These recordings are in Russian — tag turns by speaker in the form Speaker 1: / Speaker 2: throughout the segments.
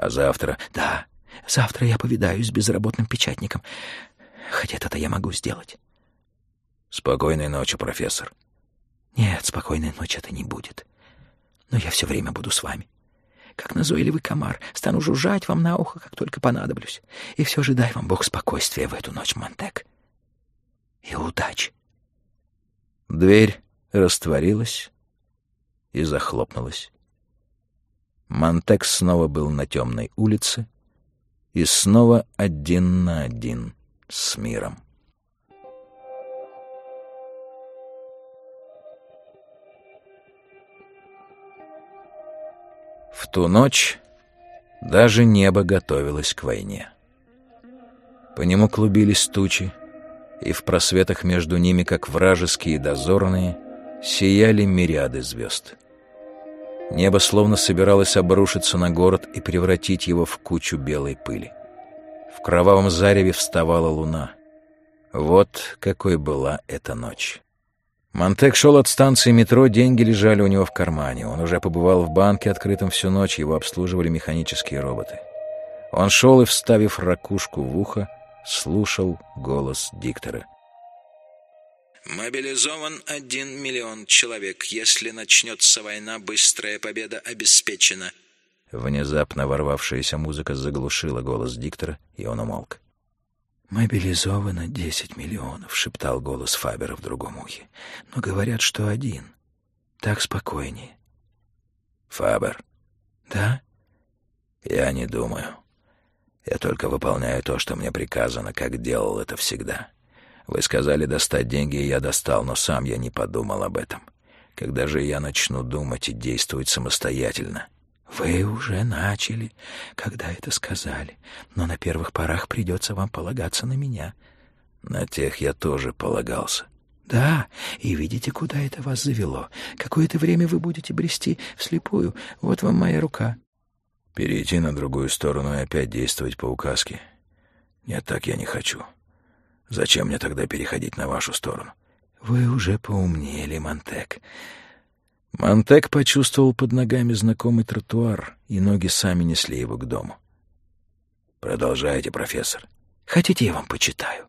Speaker 1: А завтра?
Speaker 2: Да, завтра я повидаюсь с безработным печатником. Хотя это я могу сделать.
Speaker 1: Спокойной ночи, профессор.
Speaker 2: Нет, спокойной ночи это не будет. Но я все время буду с вами. Как назойливый комар, стану жужжать вам на ухо, как только понадоблюсь. И все же дай вам Бог спокойствия в эту ночь, Монтек. И удачи.
Speaker 1: Дверь растворилась и захлопнулась. Монтек снова был на темной улице и снова один на один с миром. В ту ночь даже небо готовилось к войне. По нему клубились тучи, и в просветах между ними, как вражеские дозорные, сияли мириады звезд. Небо словно собиралось обрушиться на город и превратить его в кучу белой пыли. В кровавом зареве вставала луна. Вот какой была эта ночь. Монтек шел от станции метро, деньги лежали у него в кармане. Он уже побывал в банке, открытом всю ночь, его обслуживали механические роботы. Он шел и, вставив ракушку в ухо, слушал голос диктора.
Speaker 3: «Мобилизован один миллион человек. Если начнется война, быстрая победа обеспечена».
Speaker 1: Внезапно ворвавшаяся музыка заглушила голос диктора, и он умолк.
Speaker 2: «Мобилизовано десять миллионов», — шептал голос Фабера в другом ухе. «Но говорят, что один. Так спокойнее».
Speaker 1: «Фабер?»
Speaker 2: «Да?»
Speaker 1: «Я не думаю. Я только выполняю то, что мне приказано, как делал это всегда. Вы сказали достать деньги, и я достал, но сам я не подумал об этом. Когда же я начну думать и действовать самостоятельно?»
Speaker 2: «Вы уже начали, когда это сказали, но на первых порах придется вам полагаться на меня».
Speaker 1: «На тех я тоже полагался».
Speaker 2: «Да, и видите, куда это вас завело. Какое-то время вы будете брести вслепую. Вот вам моя рука».
Speaker 1: «Перейти на другую сторону и опять действовать по указке? Нет, так я не хочу. Зачем мне тогда переходить на вашу сторону?»
Speaker 2: «Вы уже поумнели, Монтек.
Speaker 1: Монтек почувствовал под ногами знакомый тротуар, и ноги сами несли его к дому. «Продолжайте, профессор».
Speaker 2: «Хотите, я вам почитаю?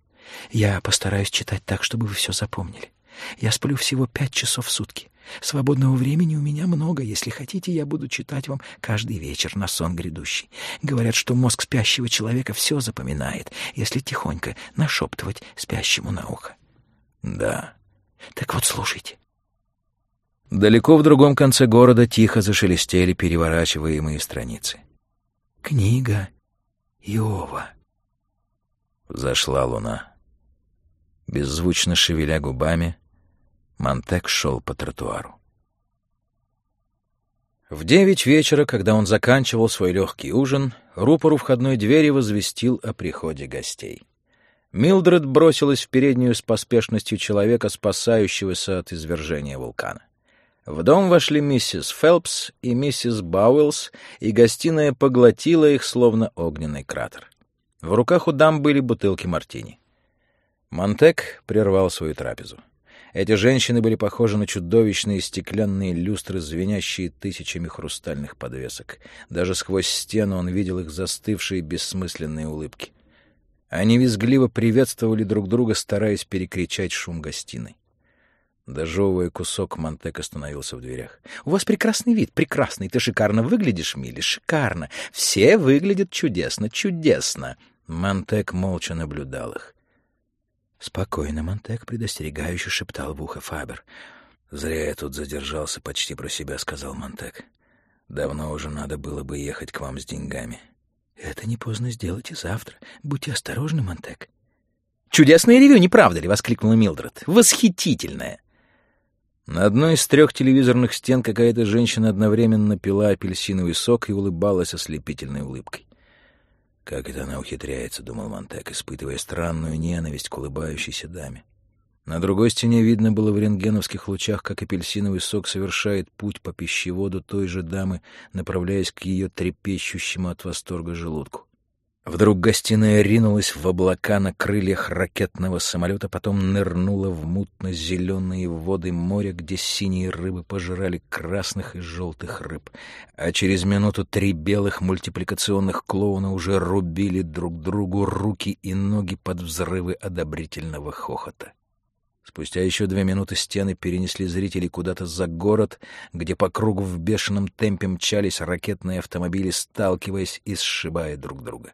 Speaker 2: Я постараюсь читать так, чтобы вы все запомнили. Я сплю всего пять часов в сутки. Свободного времени у меня много. Если хотите, я буду читать вам каждый вечер на сон грядущий. Говорят, что мозг спящего человека все запоминает, если тихонько нашептывать спящему на ухо».
Speaker 1: «Да».
Speaker 2: «Так вот, слушайте.
Speaker 1: Далеко в другом конце города тихо зашелестели переворачиваемые страницы.
Speaker 2: «Книга Иова».
Speaker 1: Зашла луна. Беззвучно шевеля губами, Монтек шел по тротуару. В девять вечера, когда он заканчивал свой легкий ужин, рупор у входной двери возвестил о приходе гостей. Милдред бросилась в переднюю с поспешностью человека, спасающегося от извержения вулкана. В дом вошли миссис Фелпс и миссис Бауэллс, и гостиная поглотила их, словно огненный кратер. В руках у дам были бутылки мартини. Монтек прервал свою трапезу. Эти женщины были похожи на чудовищные стеклянные люстры, звенящие тысячами хрустальных подвесок. Даже сквозь стену он видел их застывшие бессмысленные улыбки. Они визгливо приветствовали друг друга, стараясь перекричать шум гостиной. Дожевывая кусок, Монтек остановился в дверях. — У вас прекрасный вид, прекрасный. Ты шикарно выглядишь, Милли, шикарно. Все выглядят чудесно, чудесно. Монтек молча наблюдал их.
Speaker 2: — Спокойно, Монтек, — предостерегающе шептал в ухо Фабер.
Speaker 1: — Зря я тут задержался, почти про себя, — сказал Монтек. — Давно уже надо было бы ехать к вам с деньгами.
Speaker 2: — Это не поздно сделать и завтра. Будьте осторожны, Монтек.
Speaker 3: — Чудесное ревю, не правда ли? — воскликнула Милдред. — Восхитительное!
Speaker 1: — на одной из трех телевизорных стен какая-то женщина одновременно пила апельсиновый сок и улыбалась ослепительной улыбкой. «Как это она ухитряется», — думал Монтек, испытывая странную ненависть к улыбающейся даме. На другой стене видно было в рентгеновских лучах, как апельсиновый сок совершает путь по пищеводу той же дамы, направляясь к ее трепещущему от восторга желудку. Вдруг гостиная ринулась в облака на крыльях ракетного самолета, потом нырнула в мутно-зеленые воды моря, где синие рыбы пожирали красных и желтых рыб, а через минуту три белых мультипликационных клоуна уже рубили друг другу руки и ноги под взрывы одобрительного хохота. Спустя еще две минуты стены перенесли зрителей куда-то за город, где по кругу в бешеном темпе мчались ракетные автомобили, сталкиваясь и сшибая друг друга.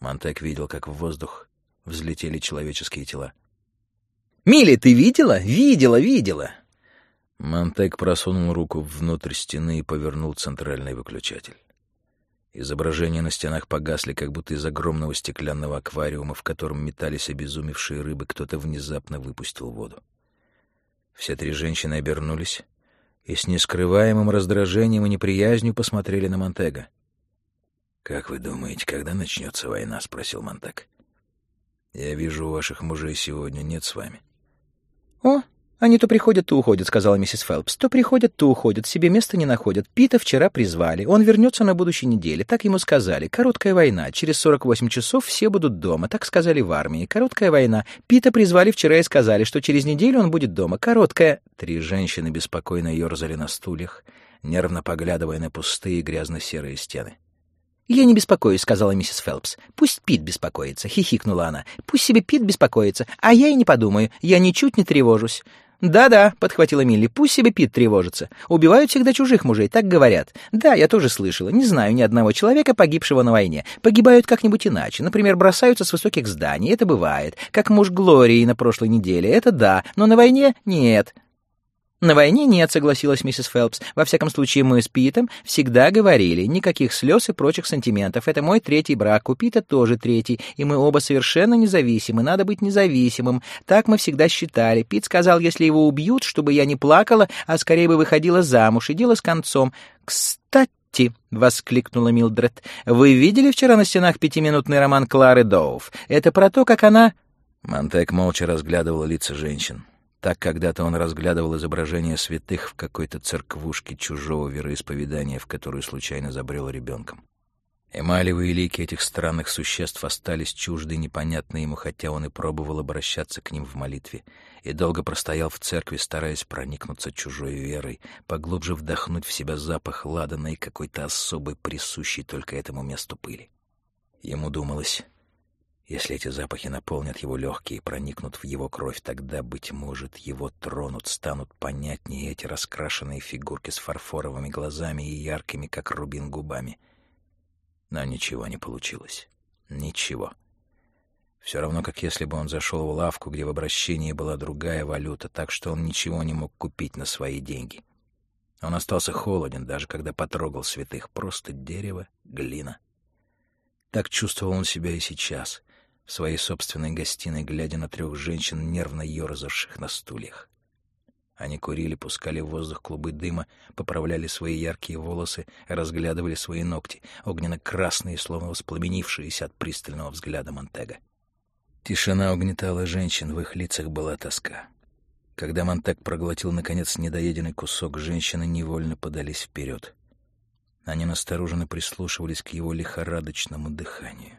Speaker 1: Монтек видел, как в воздух взлетели человеческие тела.
Speaker 2: «Милли, ты видела? Видела, видела!»
Speaker 1: Монтек просунул руку внутрь стены и повернул центральный выключатель. Изображения на стенах погасли, как будто из огромного стеклянного аквариума, в котором метались обезумевшие рыбы, кто-то внезапно выпустил воду. Все три женщины обернулись и с нескрываемым раздражением и неприязнью посмотрели на Монтега. «Как вы думаете, когда начнется война?» — спросил Монтак. «Я вижу, у ваших мужей сегодня нет с вами».
Speaker 2: «О, они то приходят, то уходят», — сказала миссис Фелпс. «То приходят, то уходят, себе места не находят. Пита вчера призвали. Он вернется на будущей неделе. Так ему сказали. Короткая война. Через 48 часов все будут дома. Так сказали в армии. Короткая война. Пита призвали вчера и сказали, что через неделю он будет дома. Короткая...»
Speaker 1: Три женщины беспокойно ерзали на стульях, нервно поглядывая на пустые грязно-серые стены.
Speaker 2: «Я не беспокоюсь», — сказала миссис Фелпс. «Пусть Пит беспокоится», — хихикнула она. «Пусть себе Пит беспокоится, а я и не подумаю, я ничуть не тревожусь». «Да-да», — подхватила Милли, — «пусть себе Пит тревожится. Убивают всегда чужих мужей, так говорят. Да, я тоже слышала. Не знаю ни одного человека, погибшего на войне. Погибают как-нибудь иначе. Например, бросаются с высоких зданий. Это бывает. Как муж Глории на прошлой неделе. Это да. Но на войне нет. «На войне нет», — согласилась миссис Фелпс. «Во всяком случае, мы с Питом всегда говорили, никаких слез и прочих сантиментов. Это мой третий брак, у Пита тоже третий, и мы оба совершенно независимы, надо быть независимым. Так мы всегда считали. Пит сказал, если его убьют, чтобы я не плакала, а скорее бы выходила замуж, и дело с концом. Кстати...» — воскликнула Милдред. «Вы видели вчера на стенах пятиминутный роман Клары Доув? Это про то, как она...»
Speaker 1: Монтек молча разглядывала лица женщин. Так когда-то он разглядывал изображение святых в какой-то церквушке чужого вероисповедания, в которую случайно забрел ребенком. Эмалевые лики этих странных существ остались чужды и непонятны ему, хотя он и пробовал обращаться к ним в молитве, и долго простоял в церкви, стараясь проникнуться чужой верой, поглубже вдохнуть в себя запах ладана и какой-то особой, присущей только этому месту пыли. Ему думалось, если эти запахи наполнят его легкие и проникнут в его кровь, тогда, быть может, его тронут, станут понятнее эти раскрашенные фигурки с фарфоровыми глазами и яркими, как рубин, губами. Но ничего не получилось. Ничего. Все равно, как если бы он зашел в лавку, где в обращении была другая валюта, так что он ничего не мог купить на свои деньги. Он остался холоден, даже когда потрогал святых. Просто дерево, глина. Так чувствовал он себя и сейчас — в своей собственной гостиной, глядя на трех женщин, нервно ерзавших на стульях. Они курили, пускали в воздух клубы дыма, поправляли свои яркие волосы, разглядывали свои ногти, огненно-красные, словно воспламенившиеся от пристального взгляда Монтега. Тишина угнетала женщин, в их лицах была тоска. Когда Монтег проглотил, наконец, недоеденный кусок, женщины невольно подались вперед. Они настороженно прислушивались к его лихорадочному дыханию.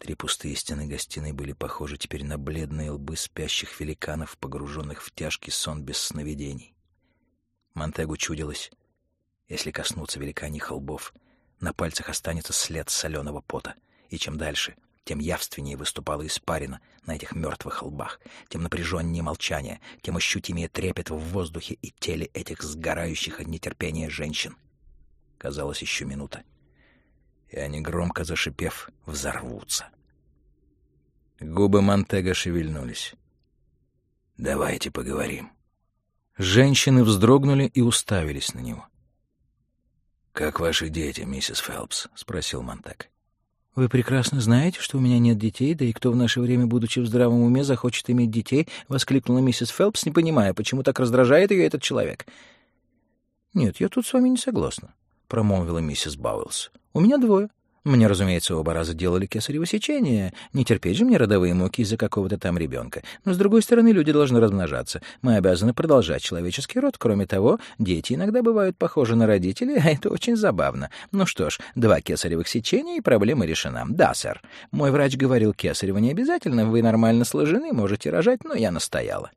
Speaker 1: Три пустые стены гостиной были похожи теперь на бледные лбы спящих великанов, погруженных в тяжкий сон без сновидений. Монтегу чудилось, если коснуться великаньих лбов, на пальцах останется след соленого пота, и чем дальше, тем явственнее выступала испарина на этих мертвых лбах, тем напряженнее молчание, тем ощутимее трепет в воздухе и теле этих сгорающих от нетерпения женщин. Казалось, еще минута, и они, громко зашипев, взорвутся. Губы Монтега шевельнулись. «Давайте поговорим». Женщины вздрогнули и уставились на него. «Как ваши дети, миссис Фелпс?» — спросил Монтег.
Speaker 2: «Вы прекрасно знаете, что у меня нет детей, да и кто в наше время, будучи в здравом уме, захочет иметь детей?» — воскликнула миссис Фелпс, не понимая, почему так раздражает ее этот человек. «Нет, я тут с вами не согласна», — промолвила миссис Бауэллс. У меня двое.
Speaker 1: Мне, разумеется, оба раза делали кесарево сечение. Не терпеть же мне родовые муки из-за какого-то там ребенка. Но, с другой стороны, люди должны размножаться. Мы обязаны продолжать человеческий род. Кроме того, дети иногда бывают похожи на родителей, а это очень забавно. Ну что ж, два кесаревых сечения, и проблема решена. Да, сэр. Мой врач говорил, кесарево не обязательно, вы нормально сложены, можете рожать, но я настояла.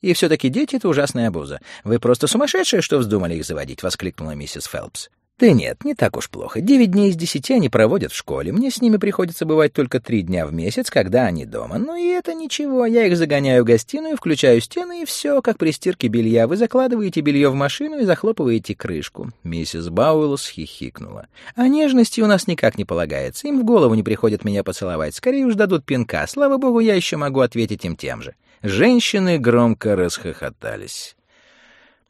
Speaker 1: «И все-таки дети — это ужасная обуза. Вы просто сумасшедшие, что вздумали их заводить!» — воскликнула миссис Фелпс. Да нет, не так уж плохо. Девять дней из десяти они проводят в школе. Мне с ними приходится бывать только три дня в месяц, когда они дома. Ну и это ничего. Я их загоняю в гостиную, включаю стены, и все, как при стирке белья. Вы закладываете белье в машину и захлопываете крышку. Миссис Бауэллс хихикнула. А нежности у нас никак не полагается. Им в голову не приходит меня поцеловать. Скорее уж дадут пинка. Слава богу, я еще могу ответить им тем же. Женщины громко расхохотались.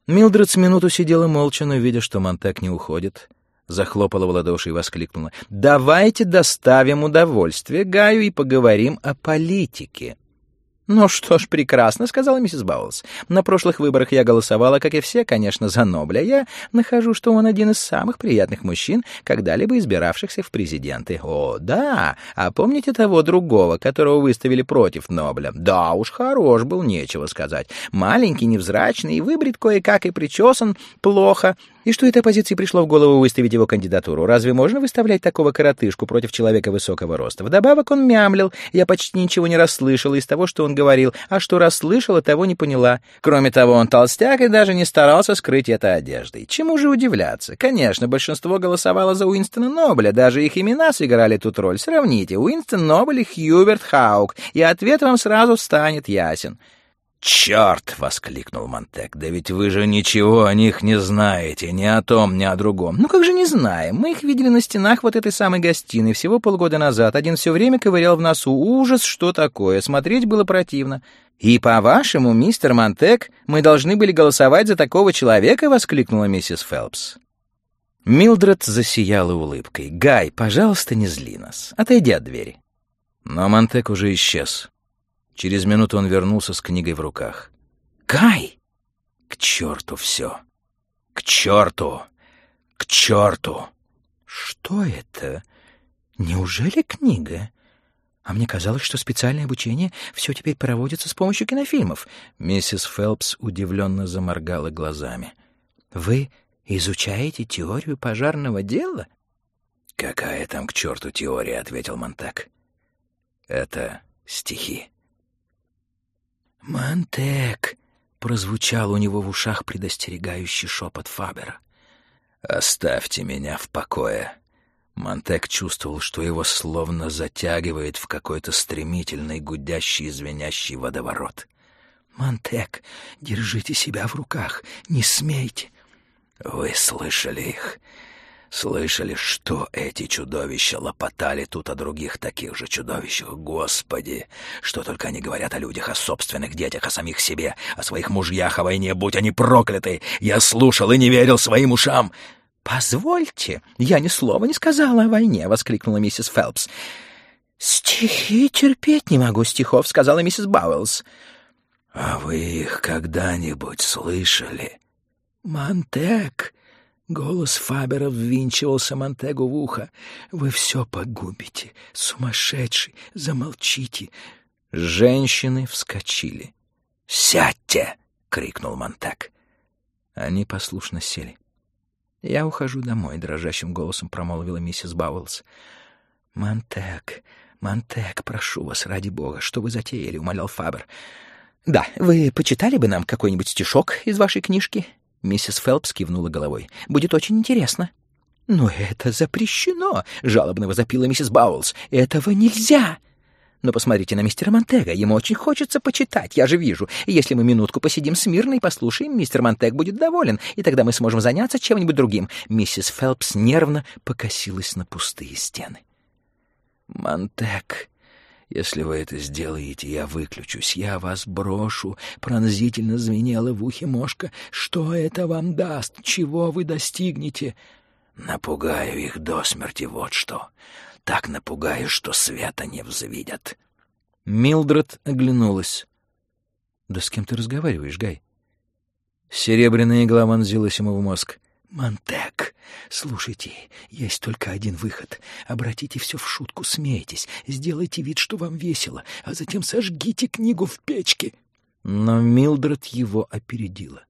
Speaker 1: Милдред с минуту сидела молча, но, видя, что Монтек не уходит, захлопала в ладоши и воскликнула. «Давайте доставим удовольствие Гаю и поговорим о политике». «Ну что ж, прекрасно», — сказала миссис Баулс. «На прошлых выборах я голосовала, как и все, конечно, за Нобля. Я нахожу, что он один из самых приятных мужчин, когда-либо избиравшихся в президенты. О, да! А помните того другого, которого выставили против Нобля? Да уж, хорош был, нечего сказать. Маленький, невзрачный, выбрит кое-как и причесан плохо. И что этой оппозиции пришло в голову выставить его кандидатуру? Разве можно выставлять такого коротышку против человека высокого роста? Вдобавок он мямлил. Я почти ничего не расслышала из того, что он говорил, а что расслышала, того не поняла. Кроме того, он толстяк и даже не старался скрыть это одеждой. Чему же удивляться? Конечно, большинство голосовало за Уинстона Нобля, даже их имена сыграли тут роль. Сравните, Уинстон Нобль и Хьюберт Хаук, и ответ вам сразу станет ясен.
Speaker 2: «Черт!» — воскликнул Монтек. «Да ведь вы же ничего о них не знаете, ни о том, ни о другом».
Speaker 1: «Ну как же не знаем? Мы их видели на стенах вот этой самой гостиной всего полгода назад. Один все время ковырял в носу. Ужас, что такое! Смотреть было противно». «И, по-вашему, мистер Монтек, мы должны были голосовать за такого человека?» — воскликнула миссис Фелпс. Милдред засияла улыбкой. «Гай, пожалуйста, не зли нас. Отойди от двери».
Speaker 2: Но Монтек уже исчез. Через минуту он вернулся с книгой в руках.
Speaker 1: «Кай!»
Speaker 2: «К черту все! К черту! К черту!»
Speaker 1: «Что это? Неужели книга?» А мне казалось, что специальное обучение все теперь проводится с помощью кинофильмов. Миссис Фелпс удивленно заморгала глазами. Вы изучаете теорию пожарного дела?
Speaker 2: Какая там к черту теория, ответил Монтак. Это стихи.
Speaker 1: «Монтек!» — прозвучал у него в ушах предостерегающий шепот Фабера.
Speaker 2: «Оставьте меня в покое!» Монтек чувствовал, что его словно затягивает в какой-то стремительный, гудящий, звенящий водоворот.
Speaker 1: «Монтек, держите себя в руках, не смейте!»
Speaker 2: «Вы слышали их? Слышали, что эти чудовища лопотали тут о других таких же чудовищах? Господи! Что только они говорят о людях, о собственных детях, о самих себе, о своих мужьях, о войне, будь они прокляты! Я слушал и не верил своим ушам!»
Speaker 1: «Позвольте, я ни слова не сказала о войне!» — воскликнула миссис Фелпс. «Стихи терпеть не могу стихов», — сказала миссис Бауэллс.
Speaker 2: «А вы их когда-нибудь слышали?»
Speaker 1: «Монтек!» Голос Фабера ввинчивался Монтегу в ухо. «Вы все погубите, сумасшедший, замолчите!» Женщины вскочили.
Speaker 2: «Сядьте!» — крикнул Монтек.
Speaker 1: Они послушно сели. «Я ухожу домой», — дрожащим голосом промолвила миссис Бауэллс. «Монтек, Монтек, прошу вас, ради бога, что вы затеяли?» — умолял Фабер. «Да, вы почитали бы нам какой-нибудь стишок из вашей книжки?» Миссис Фелпс кивнула головой. «Будет очень интересно». «Но это запрещено!» — жалобно возопила миссис Баулс. «Этого нельзя!» «Но посмотрите на мистера Монтега. Ему очень хочется почитать, я же вижу. Если мы минутку посидим смирно и послушаем, мистер Монтег будет доволен, и тогда мы сможем заняться чем-нибудь другим». Миссис Фелпс нервно покосилась на пустые стены.
Speaker 2: «Монтег если вы это сделаете, я выключусь, я вас брошу, пронзительно звенела в ухе мошка. Что это вам даст? Чего вы достигнете? Напугаю их до смерти, вот что. Так напугаю, что света не взвидят.
Speaker 1: Милдред оглянулась. «Да с кем ты разговариваешь, Гай?» Серебряная игла вонзилась ему в мозг.
Speaker 2: Монтек, слушайте, есть только один выход. Обратите все в шутку, смейтесь, сделайте вид, что вам весело, а затем сожгите книгу в печке.
Speaker 1: Но Милдред его опередила.